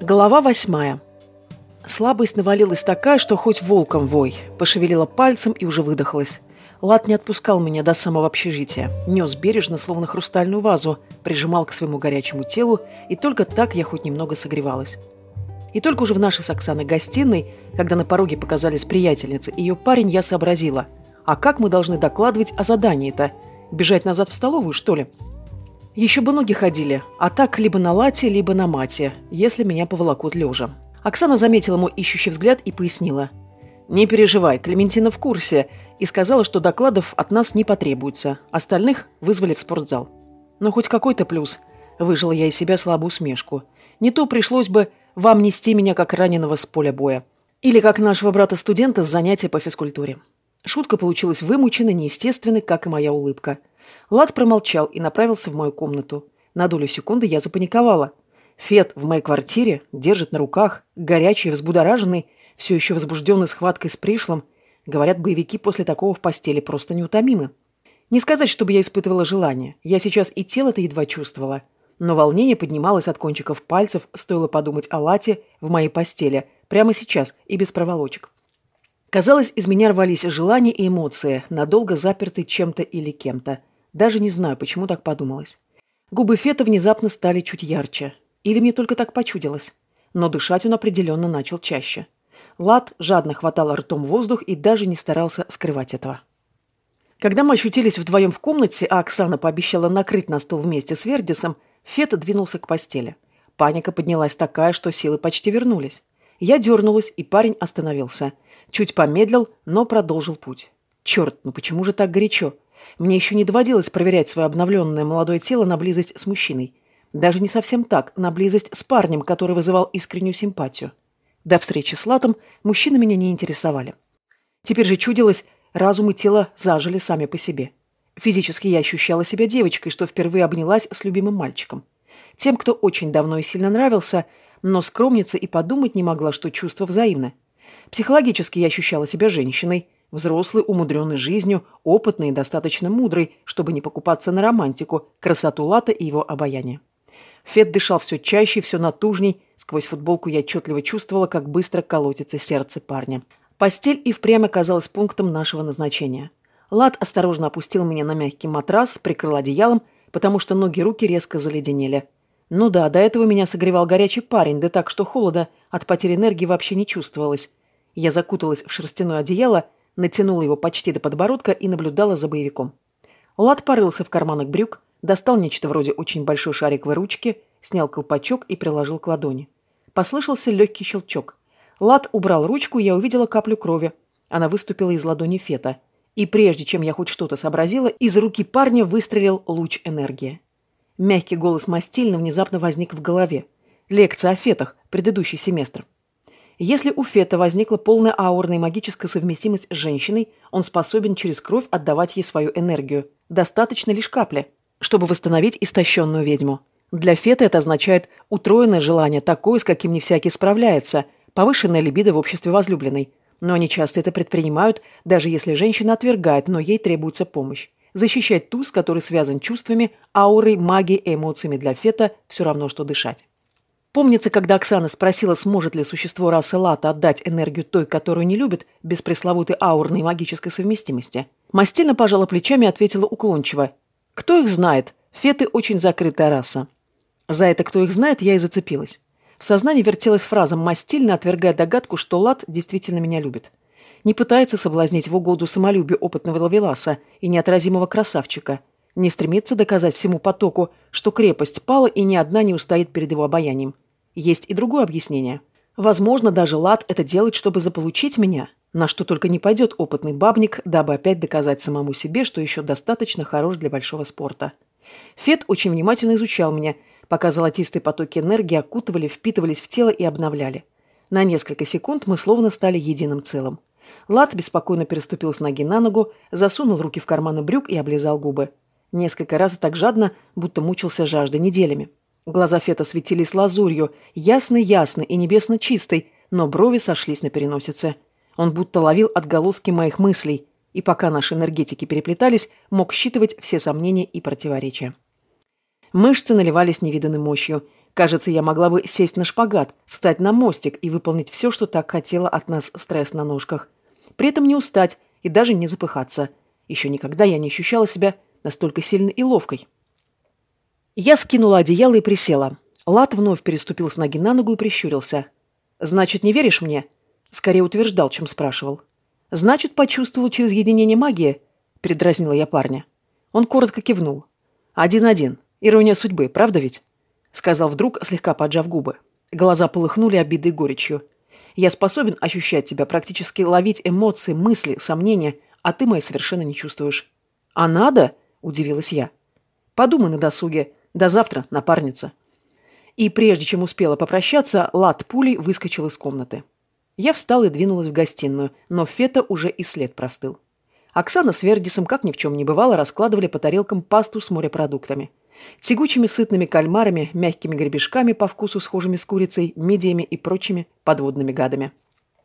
Глава восьмая. Слабость навалилась такая, что хоть волком вой. Пошевелила пальцем и уже выдохлась. Лад не отпускал меня до самого общежития. Нес бережно, словно хрустальную вазу, прижимал к своему горячему телу, и только так я хоть немного согревалась. И только уже в нашей с Оксаной гостиной, когда на пороге показались приятельницы и ее парень, я сообразила. А как мы должны докладывать о задании-то? Бежать назад в столовую, что ли? Еще бы ноги ходили, а так либо на лате, либо на мате, если меня поволокут лежа. Оксана заметила мой ищущий взгляд и пояснила. «Не переживай, Клементина в курсе», и сказала, что докладов от нас не потребуется. Остальных вызвали в спортзал. Но хоть какой-то плюс. Выжила я из себя слабую усмешку. Не то пришлось бы вам нести меня как раненого с поля боя. Или как нашего брата-студента с занятия по физкультуре. Шутка получилась вымученной, неестественной, как и моя улыбка. Лад промолчал и направился в мою комнату. На долю секунды я запаниковала. Фет в моей квартире держит на руках, горячий, взбудораженный, все еще возбужденный схваткой с пришлым. Говорят, боевики после такого в постели просто неутомимы. Не сказать, чтобы я испытывала желание. Я сейчас и тело-то едва чувствовала. Но волнение поднималось от кончиков пальцев, стоило подумать о лате в моей постели, прямо сейчас и без проволочек. Казалось, из меня рвались желания и эмоции, надолго заперты чем-то или кем-то. Даже не знаю, почему так подумалось. Губы Фета внезапно стали чуть ярче. Или мне только так почудилось. Но дышать он определенно начал чаще. Лад жадно хватал ртом воздух и даже не старался скрывать этого. Когда мы ощутились вдвоем в комнате, а Оксана пообещала накрыть на стол вместе с Вердисом, Фета двинулся к постели. Паника поднялась такая, что силы почти вернулись. Я дернулась, и парень остановился – Чуть помедлил, но продолжил путь. Черт, ну почему же так горячо? Мне еще не доводилось проверять свое обновленное молодое тело на близость с мужчиной. Даже не совсем так, на близость с парнем, который вызывал искреннюю симпатию. До встречи с Латом мужчины меня не интересовали. Теперь же чудилось, разум и тело зажили сами по себе. Физически я ощущала себя девочкой, что впервые обнялась с любимым мальчиком. Тем, кто очень давно и сильно нравился, но скромница и подумать не могла, что чувства взаимны. Психологически я ощущала себя женщиной, взрослой, умудренной жизнью, опытной и достаточно мудрой, чтобы не покупаться на романтику, красоту Лата и его обаяние. Фет дышал все чаще, все натужней. Сквозь футболку я отчетливо чувствовала, как быстро колотится сердце парня. Постель и впрямь оказалась пунктом нашего назначения. Лад осторожно опустил меня на мягкий матрас, прикрыл одеялом, потому что ноги и руки резко заледенели. Ну да, до этого меня согревал горячий парень, да так, что холода от потери энергии вообще не чувствовалось. Я закуталась в шерстяное одеяло, натянула его почти до подбородка и наблюдала за боевиком. Лад порылся в карманах брюк, достал нечто вроде очень большой шариковой ручки, снял колпачок и приложил к ладони. Послышался легкий щелчок. Лад убрал ручку, я увидела каплю крови. Она выступила из ладони Фета. И прежде чем я хоть что-то сообразила, из руки парня выстрелил луч энергии. Мягкий голос Мастильна внезапно возник в голове. Лекция о фетах, предыдущий семестр. Если у Фета возникла полная аурная магическая совместимость с женщиной, он способен через кровь отдавать ей свою энергию. Достаточно лишь капли, чтобы восстановить истощенную ведьму. Для Фета это означает утроенное желание, такое, с каким не всякий справляется, повышенная либидо в обществе возлюбленной. Но они часто это предпринимают, даже если женщина отвергает, но ей требуется помощь. Защищать ту, с которой связан чувствами, аурой, магией и эмоциями для Фета все равно, что дышать. Помнится, когда Оксана спросила, сможет ли существо расы Лата отдать энергию той, которую не любит, без пресловутой аурной магической совместимости. Мастильно пожала плечами и ответила уклончиво. «Кто их знает? Феты очень закрытая раса». За это «кто их знает» я и зацепилась. В сознании вертелась фраза «мастильно», отвергая догадку, что Лат действительно меня любит. Не пытается соблазнить в угоду самолюбию опытного лавеласа и неотразимого красавчика. Не стремится доказать всему потоку, что крепость пала и ни одна не устоит перед его обаянием. Есть и другое объяснение. Возможно, даже Лад это делает, чтобы заполучить меня, на что только не пойдет опытный бабник, дабы опять доказать самому себе, что еще достаточно хорош для большого спорта. Фет очень внимательно изучал меня, пока золотистые потоки энергии окутывали, впитывались в тело и обновляли. На несколько секунд мы словно стали единым целым. Лад беспокойно переступил с ноги на ногу, засунул руки в карманы брюк и облизал губы. Несколько раз так жадно, будто мучился жаждой неделями. Глаза Фета светились лазурью, ясно-ясно и небесно чистой, но брови сошлись на переносице. Он будто ловил отголоски моих мыслей, и пока наши энергетики переплетались, мог считывать все сомнения и противоречия. Мышцы наливались невиданной мощью. Кажется, я могла бы сесть на шпагат, встать на мостик и выполнить все, что так хотела от нас стресс на ножках. При этом не устать и даже не запыхаться. Еще никогда я не ощущала себя настолько сильной и ловкой. Я скинула одеяло и присела. Лат вновь переступил с ноги на ногу и прищурился. «Значит, не веришь мне?» Скорее утверждал, чем спрашивал. «Значит, почувствовал через единение магии?» Передразнила я парня. Он коротко кивнул. «Один-один. Ирония судьбы, правда ведь?» Сказал вдруг, слегка поджав губы. Глаза полыхнули обидой горечью. «Я способен ощущать тебя, практически ловить эмоции, мысли, сомнения, а ты мои совершенно не чувствуешь». «А надо?» – удивилась я. «Подумай на досуге. До завтра, напарница». И прежде чем успела попрощаться, Лад пулей выскочил из комнаты. Я встала и двинулась в гостиную, но Фета уже и след простыл. Оксана с Вердисом, как ни в чем не бывало, раскладывали по тарелкам пасту с морепродуктами. Тягучими сытными кальмарами, мягкими гребешками по вкусу схожими с курицей, мидиями и прочими подводными гадами.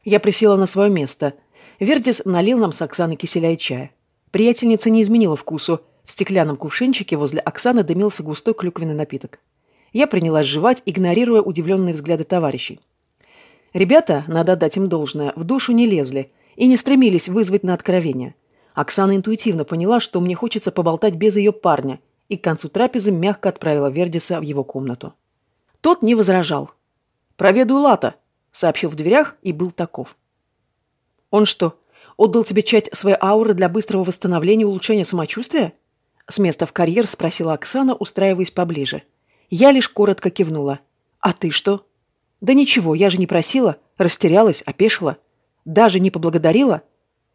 Я присела на свое место. Вердис налил нам с Оксаной киселя и чая. Приятельница не изменила вкусу. В стеклянном кувшинчике возле Оксаны дымился густой клюквенный напиток. Я принялась жевать, игнорируя удивленные взгляды товарищей. Ребята, надо дать им должное, в душу не лезли и не стремились вызвать на откровение. Оксана интуитивно поняла, что мне хочется поболтать без ее парня, и к концу трапезы мягко отправила Вердиса в его комнату. Тот не возражал. «Проведу Лата», — сообщил в дверях и был таков. «Он что, отдал тебе часть своей ауры для быстрого восстановления и улучшения самочувствия?» С места в карьер спросила Оксана, устраиваясь поближе. Я лишь коротко кивнула. «А ты что?» «Да ничего, я же не просила. Растерялась, опешила. Даже не поблагодарила?»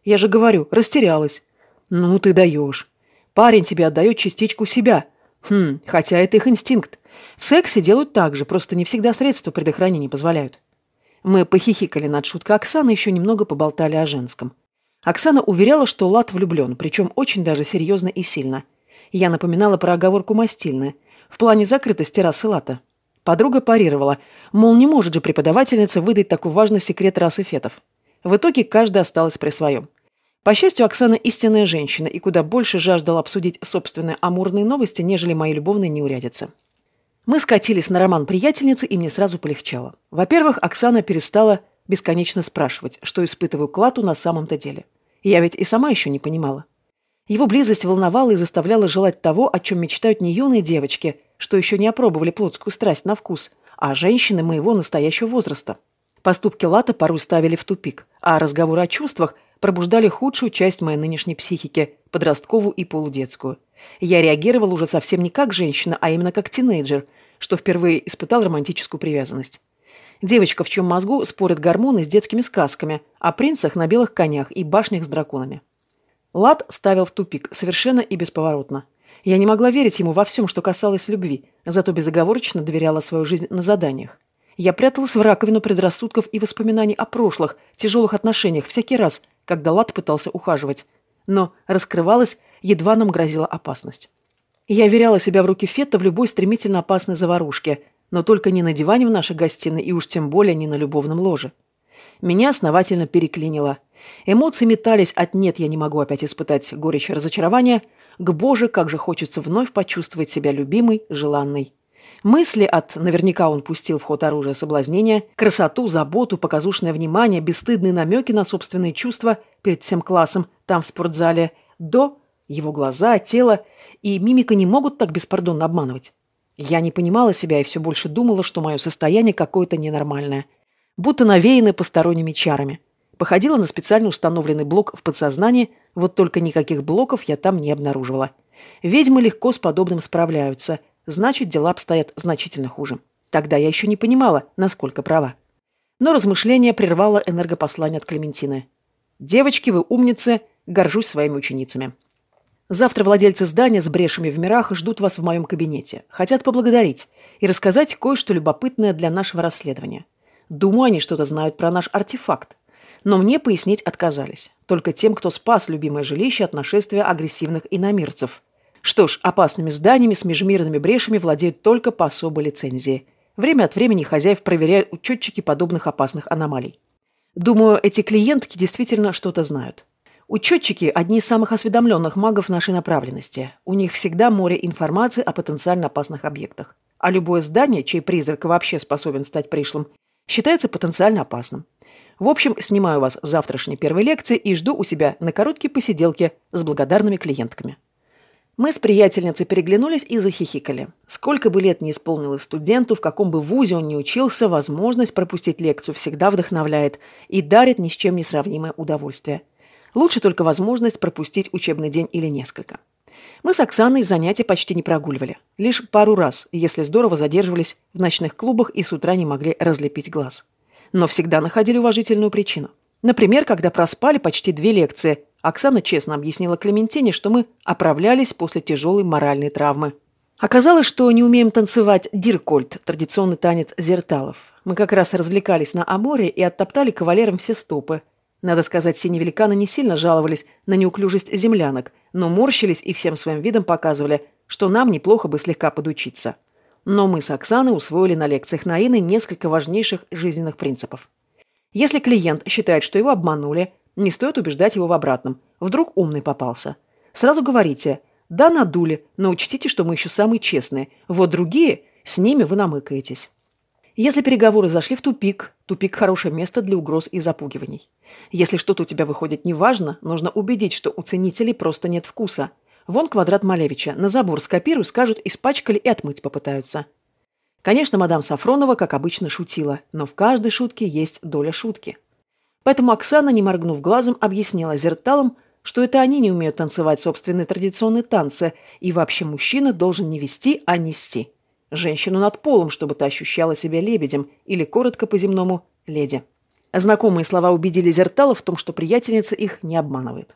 «Я же говорю, растерялась». «Ну ты даешь. Парень тебе отдает частичку себя. Хм, хотя это их инстинкт. В сексе делают так же, просто не всегда средства предохранения позволяют. Мы похихикали над шуткой Оксаны, еще немного поболтали о женском. Оксана уверяла, что Лад влюблен, причем очень даже серьезно и сильно. Я напоминала про оговорку Мастильны в плане закрытости расы Лата. Подруга парировала, мол, не может же преподавательница выдать такой важный секрет расы фетов. В итоге каждая осталась при своем. По счастью, Оксана истинная женщина и куда больше жаждала обсудить собственные амурные новости, нежели мои любовные неурядицы. Мы скатились на роман приятельницы, и мне сразу полегчало. Во-первых, Оксана перестала бесконечно спрашивать, что испытываю Клату на самом-то деле. Я ведь и сама еще не понимала. Его близость волновала и заставляла желать того, о чем мечтают не юные девочки, что еще не опробовали плотскую страсть на вкус, а женщины моего настоящего возраста. Поступки Лата порой ставили в тупик, а разговоры о чувствах – пробуждали худшую часть моей нынешней психики, подростковую и полудетскую. Я реагировал уже совсем не как женщина, а именно как тинейджер, что впервые испытал романтическую привязанность. Девочка, в чем мозгу спорят гормоны с детскими сказками о принцах на белых конях и башнях с драконами. Лад ставил в тупик совершенно и бесповоротно. Я не могла верить ему во всем, что касалось любви, зато безоговорочно доверяла свою жизнь на заданиях. Я пряталась в раковину предрассудков и воспоминаний о прошлых, тяжелых отношениях всякий раз, когда Лад пытался ухаживать. Но раскрывалась, едва нам грозила опасность. Я веряла себя в руки Фетта в любой стремительно опасной заварушке, но только не на диване в нашей гостиной и уж тем более не на любовном ложе. Меня основательно переклинило. Эмоции метались от «нет, я не могу опять испытать горечь разочарования» к «боже, как же хочется вновь почувствовать себя любимой, желанной». Мысли от «наверняка он пустил в ход оружие соблазнения», красоту, заботу, показушное внимание, бесстыдные намеки на собственные чувства перед всем классом там в спортзале, до его глаза, тело и мимика не могут так беспардонно обманывать. Я не понимала себя и все больше думала, что мое состояние какое-то ненормальное. Будто навеянное посторонними чарами. Походила на специально установленный блок в подсознании, вот только никаких блоков я там не обнаруживала. Ведьмы легко с подобным справляются – значит, дела обстоят значительно хуже. Тогда я еще не понимала, насколько права. Но размышление прервало энергопослание от Клементины. «Девочки, вы умницы, горжусь своими ученицами». Завтра владельцы здания с брешами в мирах ждут вас в моем кабинете. Хотят поблагодарить и рассказать кое-что любопытное для нашего расследования. Думаю, они что-то знают про наш артефакт. Но мне пояснить отказались. Только тем, кто спас любимое жилище от нашествия агрессивных иномирцев. Что ж, опасными зданиями с межмирными брешами владеют только по особой лицензии. Время от времени хозяев проверяют учетчики подобных опасных аномалий. Думаю, эти клиентки действительно что-то знают. Учетчики – одни из самых осведомленных магов нашей направленности. У них всегда море информации о потенциально опасных объектах. а любое здание, чей призрак вообще способен стать пришлым, считается потенциально опасным. В общем, снимаю вас с завтрашней первой лекции и жду у себя на короткие посиделки с благодарными клиентками. Мы с приятельницей переглянулись и захихикали. Сколько бы лет не исполнилось студенту, в каком бы вузе он ни учился, возможность пропустить лекцию всегда вдохновляет и дарит ни с чем не сравнимое удовольствие. Лучше только возможность пропустить учебный день или несколько. Мы с Оксаной занятия почти не прогуливали. Лишь пару раз, если здорово задерживались в ночных клубах и с утра не могли разлепить глаз. Но всегда находили уважительную причину. Например, когда проспали почти две лекции, Оксана честно объяснила Клементине, что мы оправлялись после тяжелой моральной травмы. Оказалось, что не умеем танцевать диркольт, традиционный танец зерталов. Мы как раз развлекались на Аморе и оттоптали кавалерам все стопы. Надо сказать, синие великаны не сильно жаловались на неуклюжесть землянок, но морщились и всем своим видом показывали, что нам неплохо бы слегка подучиться. Но мы с Оксаной усвоили на лекциях Наины несколько важнейших жизненных принципов. Если клиент считает, что его обманули, не стоит убеждать его в обратном. Вдруг умный попался. Сразу говорите «Да, надули, но учтите, что мы еще самые честные. Вот другие, с ними вы намыкаетесь». Если переговоры зашли в тупик, тупик – хорошее место для угроз и запугиваний. Если что-то у тебя выходит неважно, нужно убедить, что у ценителей просто нет вкуса. Вон квадрат Малевича. На забор скопируй, скажут, испачкали и отмыть попытаются. Конечно, мадам Сафронова, как обычно, шутила, но в каждой шутке есть доля шутки. Поэтому Оксана, не моргнув глазом, объяснила зерталам, что это они не умеют танцевать собственные традиционные танцы, и вообще мужчина должен не вести, а нести. Женщину над полом, чтобы та ощущала себя лебедем, или, коротко по-земному, леди. Знакомые слова убедили Зертала в том, что приятельница их не обманывает.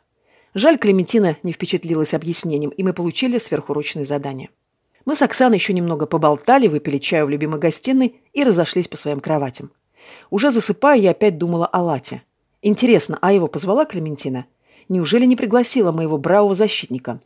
Жаль, Клементина не впечатлилась объяснением, и мы получили сверхурочное задание. Мы с Оксаной еще немного поболтали, выпили чаю в любимой гостиной и разошлись по своим кроватям. Уже засыпая, я опять думала о Лате. Интересно, а его позвала Клементина? Неужели не пригласила моего бравого защитника?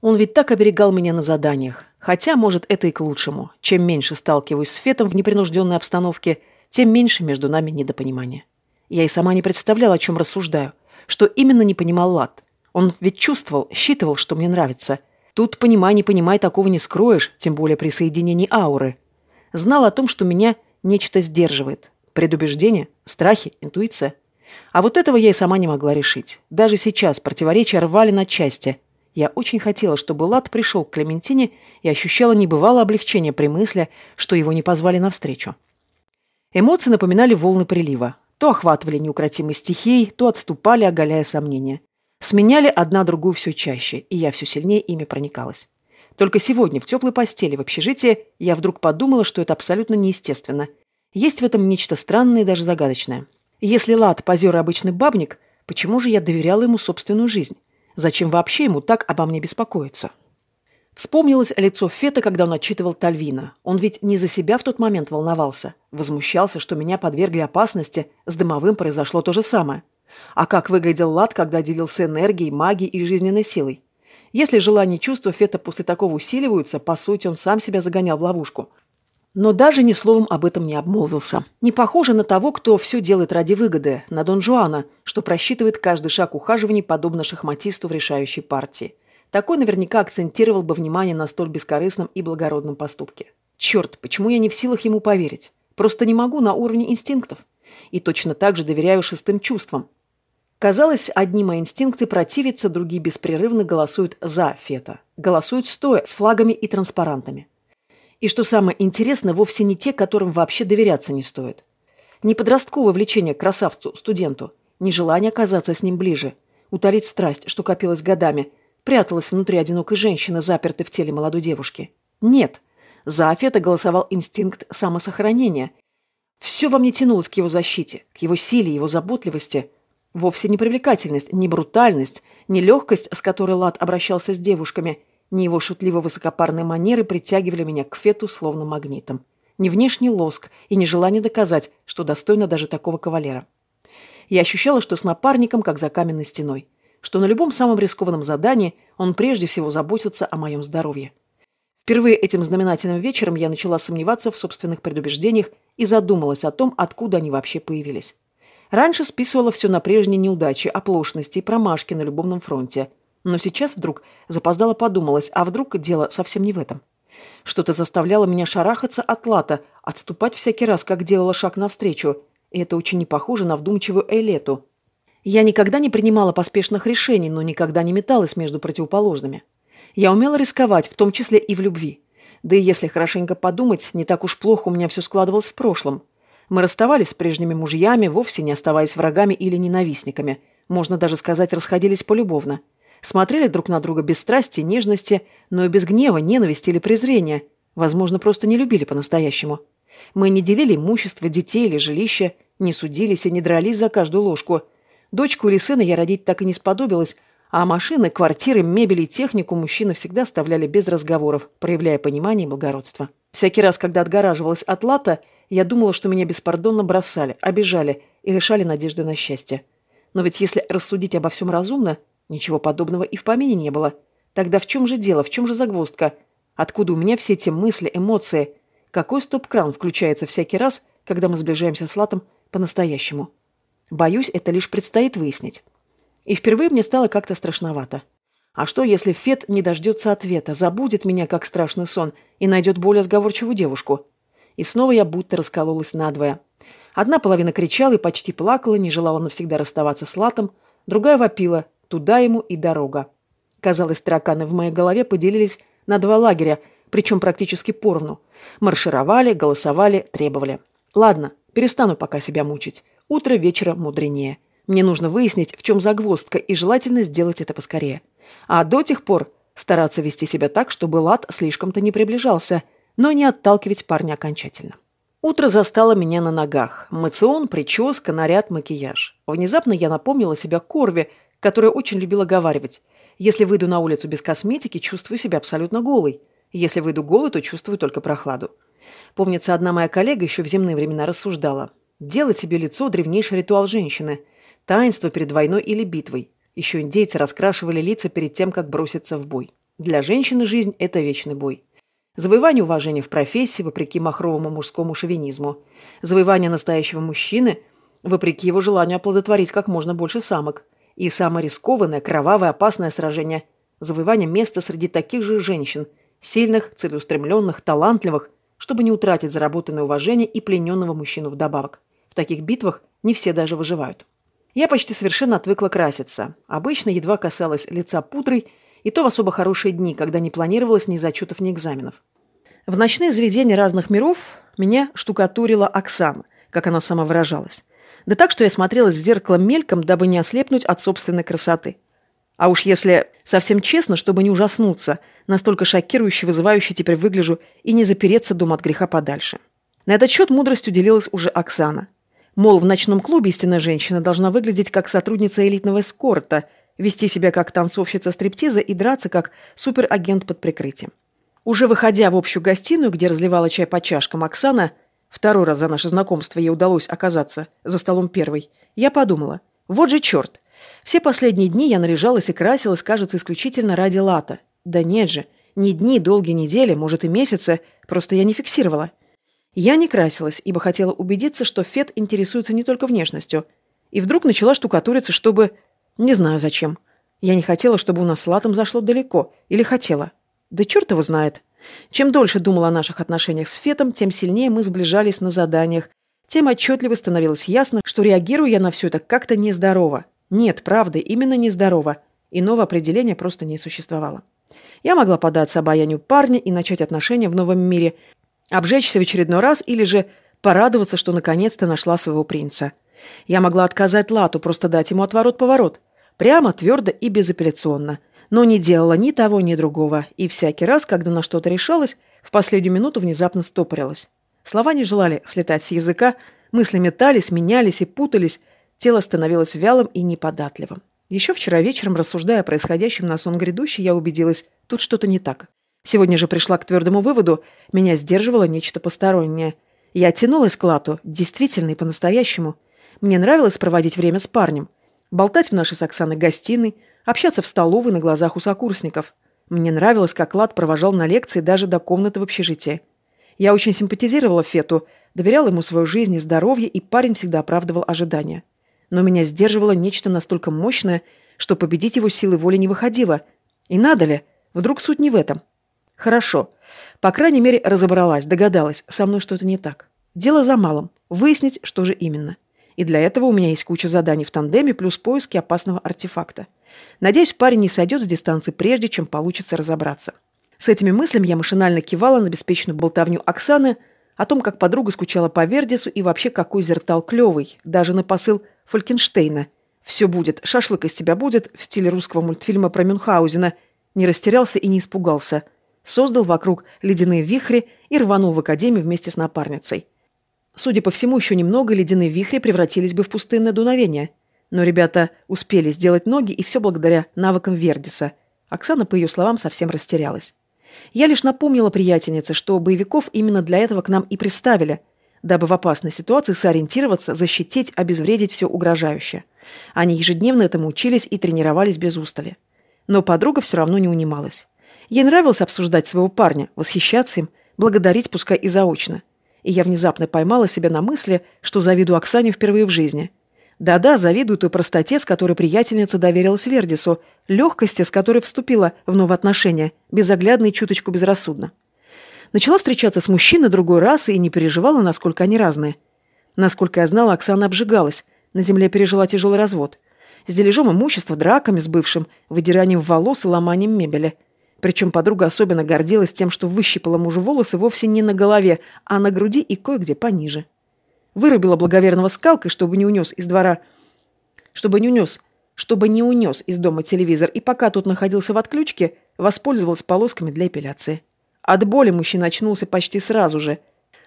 Он ведь так оберегал меня на заданиях. Хотя, может, это и к лучшему. Чем меньше сталкиваюсь с Фетом в непринужденной обстановке, тем меньше между нами недопонимания. Я и сама не представляла, о чем рассуждаю. Что именно не понимал Лат. Он ведь чувствовал, считывал, что мне нравится – Тут, понимай, не понимай, такого не скроешь, тем более при соединении ауры. Знал о том, что меня нечто сдерживает. Предубеждение, страхи, интуиция. А вот этого я и сама не могла решить. Даже сейчас противоречия рвали на части. Я очень хотела, чтобы Лад пришел к Клементине и ощущала небывалое облегчение при мысли, что его не позвали навстречу. Эмоции напоминали волны прилива. То охватывали неукротимой стихией, то отступали, оголяя сомнения. Сменяли одна другую все чаще, и я все сильнее ими проникалась. Только сегодня в теплой постели в общежитии я вдруг подумала, что это абсолютно неестественно. Есть в этом нечто странное и даже загадочное. Если Лад – позер и обычный бабник, почему же я доверяла ему собственную жизнь? Зачем вообще ему так обо мне беспокоиться? Вспомнилось лицо Фета, когда он отчитывал Тальвина. Он ведь не за себя в тот момент волновался. Возмущался, что меня подвергли опасности. С Дымовым произошло то же самое. А как выглядел Лад, когда делился энергией, магией и жизненной силой? Если желания и чувства Фета после такого усиливаются, по сути, он сам себя загонял в ловушку. Но даже ни словом об этом не обмолвился. Не похоже на того, кто все делает ради выгоды, на Дон Жуана, что просчитывает каждый шаг ухаживаний, подобно шахматисту в решающей партии. Такой наверняка акцентировал бы внимание на столь бескорыстном и благородном поступке. Черт, почему я не в силах ему поверить? Просто не могу на уровне инстинктов. И точно так же доверяю шестым чувствам. Казалось, одни мои инстинкты противятся, другие беспрерывно голосуют за Фета. Голосуют стоя, с флагами и транспарантами. И что самое интересное, вовсе не те, которым вообще доверяться не стоит. Не подростковое влечение к красавцу, студенту, не желание оказаться с ним ближе, утолить страсть, что копилась годами, пряталась внутри одинокой женщины, запертой в теле молодой девушки. Нет. За Фета голосовал инстинкт самосохранения. Все во мне тянулось к его защите, к его силе, его заботливости – Вовсе не привлекательность, не брутальность, не легкость, с которой Лад обращался с девушками, ни его шутливо-высокопарные манеры притягивали меня к Фету словно магнитом. Ни внешний лоск и ни желание доказать, что достойно даже такого кавалера. Я ощущала, что с напарником, как за каменной стеной. Что на любом самом рискованном задании он прежде всего заботится о моем здоровье. Впервые этим знаменательным вечером я начала сомневаться в собственных предубеждениях и задумалась о том, откуда они вообще появились. Раньше списывала все на прежние неудачи, оплошности и промашки на любовном фронте. Но сейчас вдруг запоздала подумалась, а вдруг дело совсем не в этом. Что-то заставляло меня шарахаться от лата, отступать всякий раз, как делала шаг навстречу. И это очень не похоже на вдумчивую Элету. Я никогда не принимала поспешных решений, но никогда не металась между противоположными. Я умела рисковать, в том числе и в любви. Да и если хорошенько подумать, не так уж плохо у меня все складывалось в прошлом. Мы расставались с прежними мужьями, вовсе не оставаясь врагами или ненавистниками. Можно даже сказать, расходились полюбовно. Смотрели друг на друга без страсти, нежности, но и без гнева, ненависти или презрения. Возможно, просто не любили по-настоящему. Мы не делили имущество, детей или жилища, не судились и не дрались за каждую ложку. Дочку или сына я родить так и не сподобилась, а машины, квартиры, мебель и технику мужчины всегда оставляли без разговоров, проявляя понимание и благородство. Всякий раз, когда отгораживалась от лата, я думала, что меня беспардонно бросали, обижали и лишали надежды на счастье. Но ведь если рассудить обо всем разумно, ничего подобного и в помине не было. Тогда в чем же дело, в чем же загвоздка? Откуда у меня все эти мысли, эмоции? Какой стоп-кран включается всякий раз, когда мы сближаемся с Латом по-настоящему? Боюсь, это лишь предстоит выяснить. И впервые мне стало как-то страшновато. А что, если Фет не дождется ответа, забудет меня, как страшный сон, и найдет более сговорчивую девушку? И снова я будто раскололась надвое. Одна половина кричала и почти плакала, не желала навсегда расставаться с Латом, другая вопила «туда ему и дорога». Казалось, тараканы в моей голове поделились на два лагеря, причем практически поровну. Маршировали, голосовали, требовали. Ладно, перестану пока себя мучить. Утро вечера мудренее. Мне нужно выяснить, в чем загвоздка, и желательно сделать это поскорее. А до тех пор стараться вести себя так, чтобы лад слишком-то не приближался, но не отталкивать парня окончательно. Утро застало меня на ногах. Мацион, прическа, наряд, макияж. Внезапно я напомнила себя Корве, которая очень любила говаривать. Если выйду на улицу без косметики, чувствую себя абсолютно голой. Если выйду голой, то чувствую только прохладу. Помнится, одна моя коллега еще в земные времена рассуждала. Делать себе лицо – древнейший ритуал женщины. Таинство перед войной или битвой. Еще индейцы раскрашивали лица перед тем, как броситься в бой. Для женщины жизнь – это вечный бой. Завоевание уважения в профессии, вопреки махровому мужскому шовинизму. Завоевание настоящего мужчины, вопреки его желанию оплодотворить как можно больше самок. И самое рискованное, кровавое, опасное сражение – завоевание места среди таких же женщин, сильных, целеустремленных, талантливых, чтобы не утратить заработанное уважение и плененного мужчину вдобавок. В таких битвах не все даже выживают. Я почти совершенно отвыкла краситься. Обычно едва касалась лица пудрой – и то в особо хорошие дни, когда не планировалось ни зачетов, ни экзаменов. В ночные заведения разных миров меня штукатурила Оксана, как она сама выражалась. Да так, что я смотрелась в зеркало мельком, дабы не ослепнуть от собственной красоты. А уж если совсем честно, чтобы не ужаснуться, настолько шокирующе, вызывающе теперь выгляжу и не запереться дома от греха подальше. На этот счет мудростью делилась уже Оксана. Мол, в ночном клубе истинная женщина должна выглядеть как сотрудница элитного эскорта – вести себя как танцовщица стриптиза и драться как суперагент под прикрытием. Уже выходя в общую гостиную, где разливала чай по чашкам Оксана, второй раз за наше знакомство ей удалось оказаться за столом первой, я подумала, вот же черт, все последние дни я наряжалась и красилась, кажется, исключительно ради лата. Да нет же, ни дни, долгие недели, может и месяцы, просто я не фиксировала. Я не красилась, ибо хотела убедиться, что Фет интересуется не только внешностью. И вдруг начала штукатуриться, чтобы не знаю зачем. Я не хотела, чтобы у нас с Латом зашло далеко. Или хотела. Да черт его знает. Чем дольше думала о наших отношениях с Фетом, тем сильнее мы сближались на заданиях, тем отчетливо становилось ясно, что реагирую я на все это как-то нездорово. Нет, правда, именно нездорово. Иного определения просто не существовало. Я могла податься обаянию парня и начать отношения в новом мире, обжечься в очередной раз или же порадоваться, что наконец-то нашла своего принца. Я могла отказать Лату, просто дать ему отворот-поворот. Прямо, твердо и безапелляционно. Но не делала ни того, ни другого. И всякий раз, когда на что-то решалась, в последнюю минуту внезапно стопорилась. Слова не желали слетать с языка, мысли метались, менялись и путались, тело становилось вялым и неподатливым. Еще вчера вечером, рассуждая о происходящем на сон грядущий, я убедилась, тут что-то не так. Сегодня же пришла к твердому выводу, меня сдерживало нечто постороннее. Я тянулась к Лату, действительно и по-настоящему – мне нравилось проводить время с парнем, болтать в нашей с Оксаной гостиной, общаться в столовой на глазах у сокурсников. Мне нравилось, как Лад провожал на лекции даже до комнаты в общежитии. Я очень симпатизировала Фету, доверяла ему свою жизнь и здоровье, и парень всегда оправдывал ожидания. Но меня сдерживало нечто настолько мощное, что победить его силы воли не выходило. И надо ли? Вдруг суть не в этом? Хорошо. По крайней мере, разобралась, догадалась, со мной что-то не так. Дело за малым – выяснить, что же именно. И для этого у меня есть куча заданий в тандеме плюс поиски опасного артефакта. Надеюсь, парень не сойдет с дистанции прежде, чем получится разобраться. С этими мыслями я машинально кивала на беспечную болтовню Оксаны о том, как подруга скучала по Вердису и вообще какой зертал клевый, даже на посыл Фолькенштейна. «Все будет, шашлык из тебя будет» в стиле русского мультфильма про Мюнхгаузена. Не растерялся и не испугался. Создал вокруг ледяные вихри и рванул в академию вместе с напарницей. Судя по всему, еще немного ледяные вихри превратились бы в пустынное дуновение. Но ребята успели сделать ноги, и все благодаря навыкам Вердиса. Оксана, по ее словам, совсем растерялась. Я лишь напомнила приятельнице, что боевиков именно для этого к нам и приставили, дабы в опасной ситуации сориентироваться, защитить, обезвредить все угрожающее. Они ежедневно этому учились и тренировались без устали. Но подруга все равно не унималась. Ей нравилось обсуждать своего парня, восхищаться им, благодарить, пускай и заочно и я внезапно поймала себя на мысли, что завидую Оксане впервые в жизни. Да-да, завидую той простоте, с которой приятельница доверилась Вердису, легкости, с которой вступила в новые отношения, безоглядно и чуточку безрассудно. Начала встречаться с мужчиной другой расы и не переживала, насколько они разные. Насколько я знала, Оксана обжигалась, на земле пережила тяжелый развод. С дележом имущества, драками с бывшим, выдиранием волос и ломанием мебели – причем подруга особенно гордилась тем, что выщипала мужу волосы вовсе не на голове, а на груди и кое-где пониже. Вырубила благоверного скалкой, чтобы не унес из двора... Чтобы не унес... Чтобы не унес из дома телевизор, и пока тот находился в отключке, воспользовалась полосками для эпиляции. От боли мужчина очнулся почти сразу же.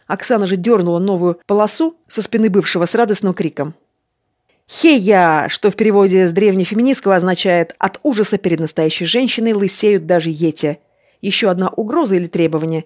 Оксана же дернула новую полосу со спины бывшего с радостным криком. «Хея», что в переводе с древнефеминистского означает «от ужаса перед настоящей женщиной лысеют даже ети». Еще одна угроза или требование.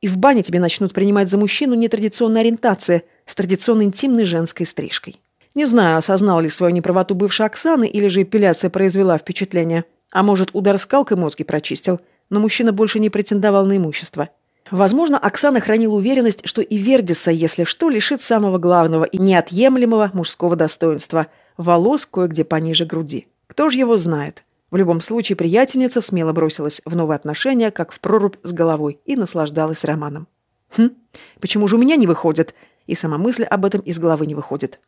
И в бане тебе начнут принимать за мужчину нетрадиционной ориентации с традиционной интимной женской стрижкой. Не знаю, осознал ли свою неправоту бывшая Оксаны или же эпиляция произвела впечатление. А может, удар скалкой мозги прочистил, но мужчина больше не претендовал на имущество. Возможно, Оксана хранила уверенность, что и Вердиса, если что, лишит самого главного и неотъемлемого мужского достоинства – волос кое-где пониже груди. Кто же его знает? В любом случае, приятельница смело бросилась в новые отношения, как в прорубь с головой, и наслаждалась романом. Хм, почему же у меня не выходит? И сама мысль об этом из головы не выходит.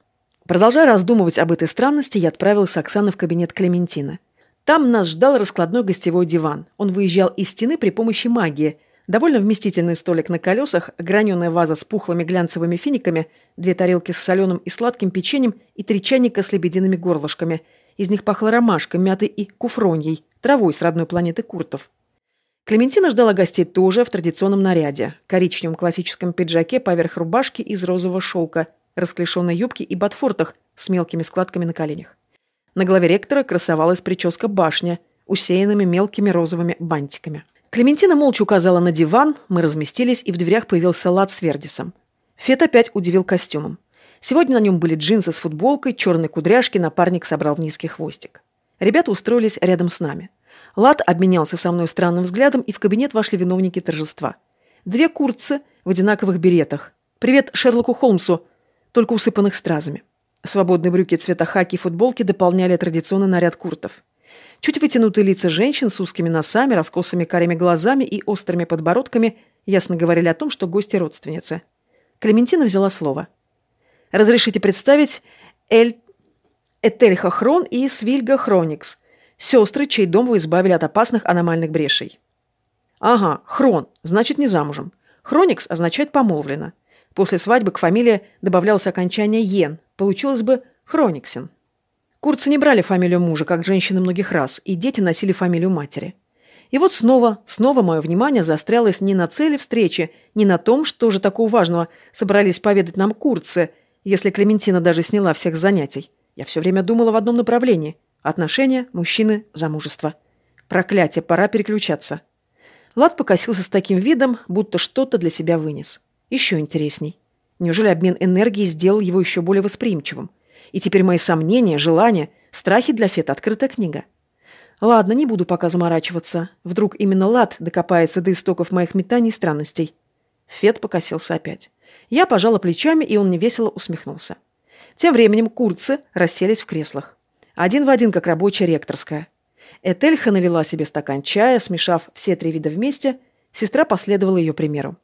Продолжая раздумывать об этой странности, я отправилась с Оксаной в кабинет Клементины. Там нас ждал раскладной гостевой диван. Он выезжал из стены при помощи магии – Довольно вместительный столик на колесах, граненая ваза с пухлыми глянцевыми финиками, две тарелки с соленым и сладким печеньем и три чайника с лебедиными горлышками. Из них пахло ромашкой, мятой и куфроньей, травой с родной планеты Куртов. Клементина ждала гостей тоже в традиционном наряде, коричневом классическом пиджаке поверх рубашки из розового шелка, расклешенной юбки и ботфортах с мелкими складками на коленях. На голове ректора красовалась прическа башня, усеянными мелкими розовыми бантиками. Клементина молча указала на диван, мы разместились, и в дверях появился Лад с Вердисом. Фет опять удивил костюмом. Сегодня на нем были джинсы с футболкой, черные кудряшки, напарник собрал в низкий хвостик. Ребята устроились рядом с нами. Лад обменялся со мной странным взглядом, и в кабинет вошли виновники торжества. Две куртцы в одинаковых беретах. Привет Шерлоку Холмсу, только усыпанных стразами. Свободные брюки цвета хаки и футболки дополняли традиционный наряд куртов. Чуть вытянутые лица женщин с узкими носами, раскосыми карими глазами и острыми подбородками ясно говорили о том, что гости родственницы. Клементина взяла слово. «Разрешите представить Эль... Этельха Хрон и Свильга Хроникс, сестры, чей дом вы избавили от опасных аномальных брешей». «Ага, Хрон, значит, не замужем. Хроникс означает «помолвлено». После свадьбы к фамилии добавлялось окончание «ен», получилось бы «Хрониксен». Курцы не брали фамилию мужа, как женщины многих раз, и дети носили фамилию матери. И вот снова, снова мое внимание заострялось не на цели встречи, не на том, что же такого важного собрались поведать нам курцы, если Клементина даже сняла всех занятий. Я все время думала в одном направлении – отношения, мужчины, замужество. Проклятие, пора переключаться. Лад покосился с таким видом, будто что-то для себя вынес. Еще интересней. Неужели обмен энергией сделал его еще более восприимчивым? И теперь мои сомнения, желания, страхи для Фет – открытая книга. Ладно, не буду пока заморачиваться. Вдруг именно Лад докопается до истоков моих метаний и странностей. Фет покосился опять. Я пожала плечами, и он невесело усмехнулся. Тем временем курцы расселись в креслах. Один в один, как рабочая ректорская. Этельха налила себе стакан чая, смешав все три вида вместе, Сестра последовала ее примеру.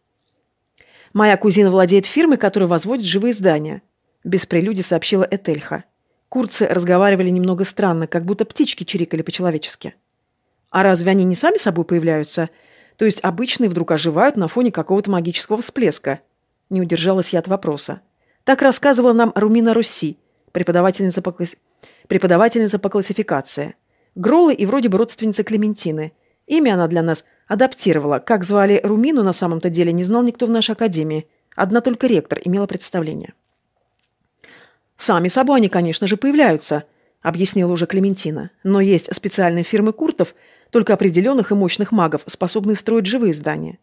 «Моя кузина владеет фирмой, которая возводит живые здания», – без прелюдии сообщила Этельха. Курцы разговаривали немного странно, как будто птички чирикали по-человечески. «А разве они не сами собой появляются? То есть обычные вдруг оживают на фоне какого-то магического всплеска?» Не удержалась я от вопроса. Так рассказывала нам Румина Русси, преподавательница по, класс... преподавательница по классификации. Гролы и вроде бы родственница Клементины. Имя она для нас адаптировала. Как звали Румину на самом-то деле, не знал никто в нашей академии. Одна только ректор имела представление. «Сами собой они, конечно же, появляются», — объяснила уже Клементина. «Но есть специальные фирмы куртов, только определенных и мощных магов, способные строить живые здания.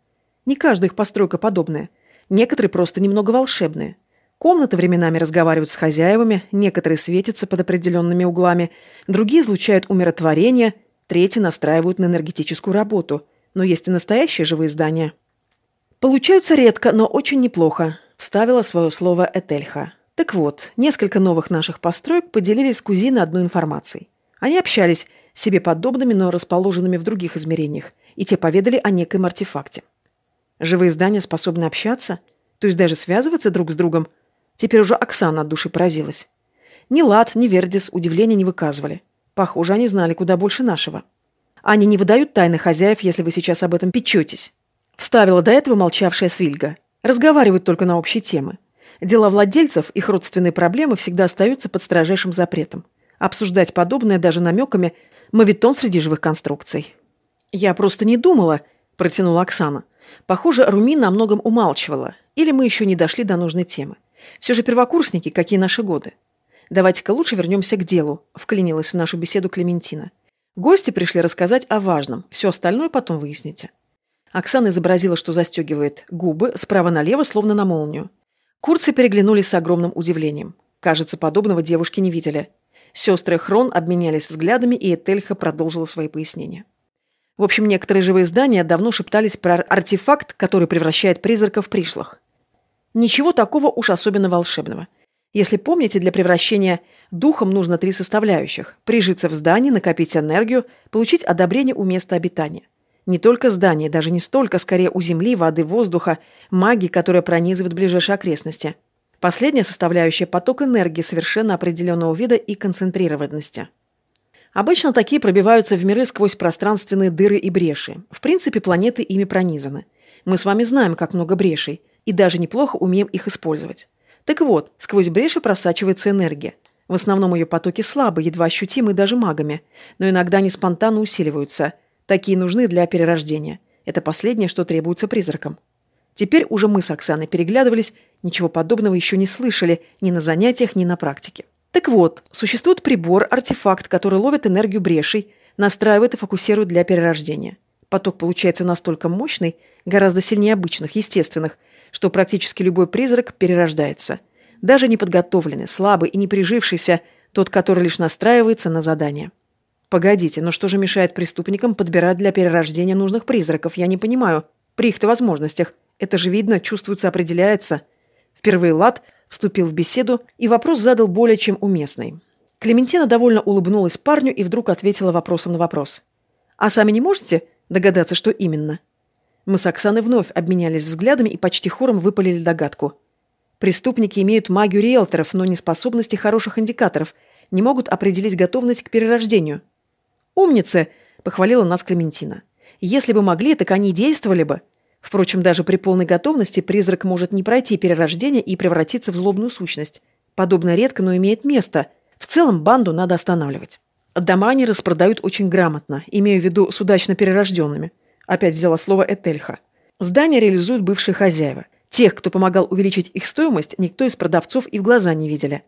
Не каждая их постройка подобная. Некоторые просто немного волшебные. Комнаты временами разговаривают с хозяевами, некоторые светятся под определенными углами, другие излучают умиротворение, третьи настраивают на энергетическую работу. Но есть и настоящие живые здания. Получаются редко, но очень неплохо, вставила свое слово Этельха. Так вот, несколько новых наших построек поделились с кузиной одной информацией. Они общались себе подобными, но расположенными в других измерениях, и те поведали о некоем артефакте. Живые здания способны общаться, то есть даже связываться друг с другом. Теперь уже Оксана от души поразилась. Ни Лад, ни Вердис удивления не выказывали. Похоже, они знали куда больше нашего. Они не выдают тайны хозяев, если вы сейчас об этом печетесь. Вставила до этого молчавшая Свильга. Разговаривают только на общие темы. Дела владельцев, их родственные проблемы всегда остаются под строжайшим запретом. Обсуждать подобное даже намеками – мавитон среди живых конструкций. «Я просто не думала», – протянула Оксана. Похоже, Румина о многом умалчивала. Или мы еще не дошли до нужной темы. Все же первокурсники, какие наши годы. Давайте-ка лучше вернемся к делу, вклинилась в нашу беседу Клементина. Гости пришли рассказать о важном. Все остальное потом выясните. Оксана изобразила, что застегивает губы справа налево, словно на молнию. Курцы переглянулись с огромным удивлением. Кажется, подобного девушки не видели. Сестры Хрон обменялись взглядами, и Этельха продолжила свои пояснения. В общем, некоторые живые здания давно шептались про артефакт, который превращает призраков в пришлых. Ничего такого уж особенно волшебного. Если помните, для превращения духом нужно три составляющих – прижиться в здании, накопить энергию, получить одобрение у места обитания. Не только здание, даже не столько, скорее у земли, воды, воздуха, магии, которая пронизывает ближайшие окрестности. Последняя составляющая – поток энергии совершенно определенного вида и концентрированности. Обычно такие пробиваются в миры сквозь пространственные дыры и бреши. В принципе, планеты ими пронизаны. Мы с вами знаем, как много брешей, и даже неплохо умеем их использовать. Так вот, сквозь бреши просачивается энергия. В основном ее потоки слабы, едва ощутимы даже магами, но иногда они спонтанно усиливаются. Такие нужны для перерождения. Это последнее, что требуется призракам. Теперь уже мы с Оксаной переглядывались, ничего подобного еще не слышали ни на занятиях, ни на практике. Так вот, существует прибор, артефакт, который ловит энергию брешей, настраивает и фокусирует для перерождения. Поток получается настолько мощный, гораздо сильнее обычных, естественных, что практически любой призрак перерождается. Даже неподготовленный, слабый и не прижившийся, тот, который лишь настраивается на задание. Погодите, но что же мешает преступникам подбирать для перерождения нужных призраков? Я не понимаю. При их-то возможностях. Это же видно, чувствуется, определяется. Впервые Лад – вступил в беседу и вопрос задал более чем уместный. Клементина довольно улыбнулась парню и вдруг ответила вопросом на вопрос. «А сами не можете догадаться, что именно?» Мы с Оксаной вновь обменялись взглядами и почти хором выпалили догадку. Преступники имеют магию риэлторов, но не способности хороших индикаторов, не могут определить готовность к перерождению. «Умницы!» – похвалила нас Клементина. «Если бы могли, так они действовали бы. Впрочем, даже при полной готовности призрак может не пройти перерождение и превратиться в злобную сущность. Подобное редко, но имеет место. В целом банду надо останавливать. Дома они распродают очень грамотно, имею в виду с удачно перерожденными. Опять взяла слово Этельха. Здания реализуют бывшие хозяева. Тех, кто помогал увеличить их стоимость, никто из продавцов и в глаза не видели.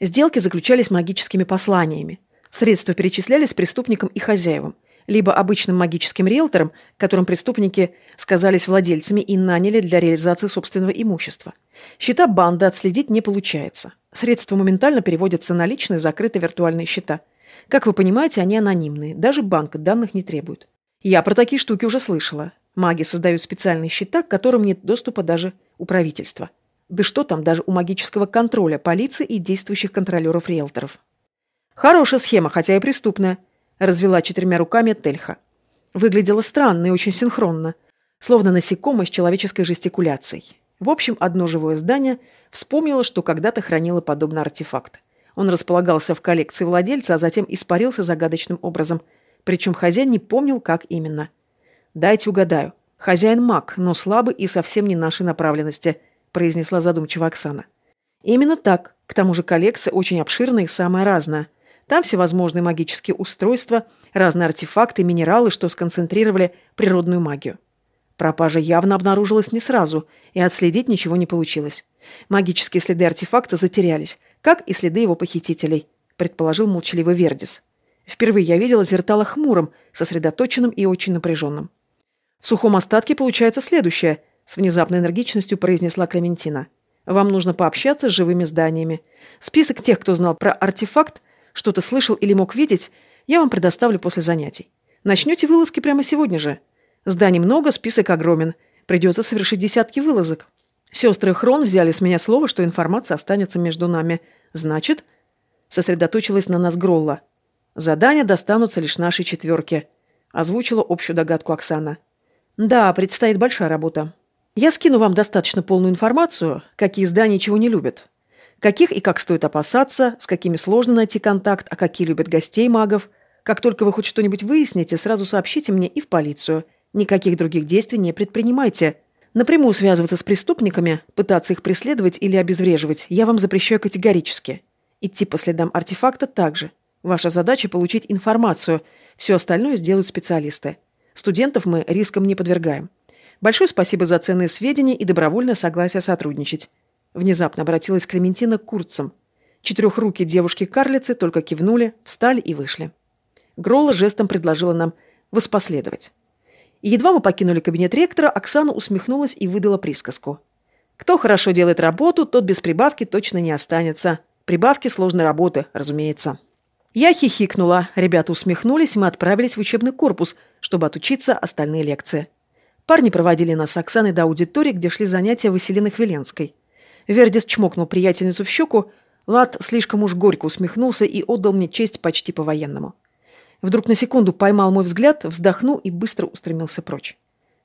Сделки заключались магическими посланиями. Средства перечислялись преступникам и хозяевам либо обычным магическим риэлтором, которым преступники сказались владельцами и наняли для реализации собственного имущества. Счета банды отследить не получается. Средства моментально переводятся на личные закрытые виртуальные счета. Как вы понимаете, они анонимные, даже банк данных не требует. Я про такие штуки уже слышала. Маги создают специальные счета, к которым нет доступа даже у правительства. Да что там, даже у магического контроля, полиции и действующих контролеров-риэлторов. Хорошая схема, хотя и преступная – развела четырьмя руками Тельха. Выглядела странно и очень синхронно. словно насекомое с человеческой жестикуляцией. В общем, одно живое здание вспомнило, что когда-то хранило подобный артефакт. Он располагался в коллекции владельца, а затем испарился загадочным образом. Причем хозяин не помнил, как именно. «Дайте угадаю. Хозяин маг, но слабый и совсем не нашей направленности», произнесла задумчиво Оксана. «Именно так. К тому же коллекция очень обширная и самая разная. Там всевозможные магические устройства, разные артефакты, минералы, что сконцентрировали природную магию. Пропажа явно обнаружилась не сразу, и отследить ничего не получилось. Магические следы артефакта затерялись, как и следы его похитителей, предположил молчаливый Вердис. Впервые я видела Зертала хмурым, сосредоточенным и очень напряженным. В сухом остатке получается следующее, с внезапной энергичностью произнесла Клементина. Вам нужно пообщаться с живыми зданиями. Список тех, кто знал про артефакт, что-то слышал или мог видеть, я вам предоставлю после занятий. Начнете вылазки прямо сегодня же. Зданий много, список огромен. Придется совершить десятки вылазок. Сестры Хрон взяли с меня слово, что информация останется между нами. Значит, сосредоточилась на нас Гролла. Задания достанутся лишь нашей четверке. Озвучила общую догадку Оксана. Да, предстоит большая работа. Я скину вам достаточно полную информацию, какие здания чего не любят. Каких и как стоит опасаться, с какими сложно найти контакт, а какие любят гостей магов. Как только вы хоть что-нибудь выясните, сразу сообщите мне и в полицию. Никаких других действий не предпринимайте. Напрямую связываться с преступниками, пытаться их преследовать или обезвреживать я вам запрещаю категорически. Идти по следам артефакта также. Ваша задача – получить информацию. Все остальное сделают специалисты. Студентов мы риском не подвергаем. Большое спасибо за ценные сведения и добровольное согласие сотрудничать. Внезапно обратилась Клементина к курцам. Четырехруки девушки-карлицы только кивнули, встали и вышли. Грола жестом предложила нам воспоследовать. И едва мы покинули кабинет ректора, Оксана усмехнулась и выдала присказку. «Кто хорошо делает работу, тот без прибавки точно не останется. Прибавки сложной работы, разумеется». Я хихикнула, ребята усмехнулись, мы отправились в учебный корпус, чтобы отучиться остальные лекции. Парни проводили нас с Оксаной до аудитории, где шли занятия Василины Хвиленской. Вердис чмокнул приятельницу в щеку, Лад слишком уж горько усмехнулся и отдал мне честь почти по-военному. Вдруг на секунду поймал мой взгляд, вздохнул и быстро устремился прочь.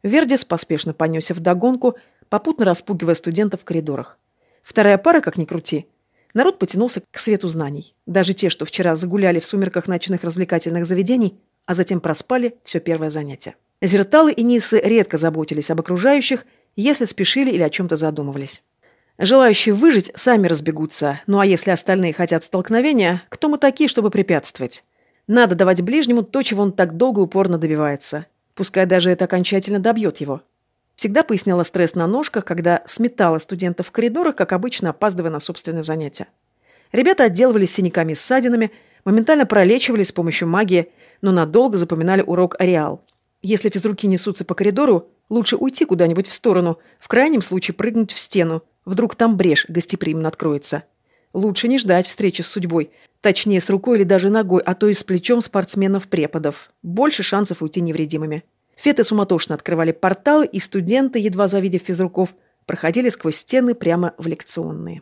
Вердис поспешно понесся вдогонку, попутно распугивая студентов в коридорах. Вторая пара, как ни крути. Народ потянулся к свету знаний. Даже те, что вчера загуляли в сумерках ночных развлекательных заведений, а затем проспали все первое занятие. Зерталы и Нисы редко заботились об окружающих, если спешили или о чем-то задумывались. Желающие выжить сами разбегутся, ну а если остальные хотят столкновения, кто мы такие, чтобы препятствовать? Надо давать ближнему то, чего он так долго и упорно добивается. Пускай даже это окончательно добьет его. Всегда поясняла стресс на ножках, когда сметала студентов в коридорах, как обычно, опаздывая на собственное занятие. Ребята отделывались синяками и ссадинами, моментально пролечивались с помощью магии, но надолго запоминали урок Ареал. Если физруки несутся по коридору, лучше уйти куда-нибудь в сторону, в крайнем случае прыгнуть в стену, Вдруг там брешь гостеприимно откроется. Лучше не ждать встречи с судьбой. Точнее, с рукой или даже ногой, а то и с плечом спортсменов-преподов. Больше шансов уйти невредимыми. Феты суматошно открывали порталы, и студенты, едва завидев физруков, проходили сквозь стены прямо в лекционные.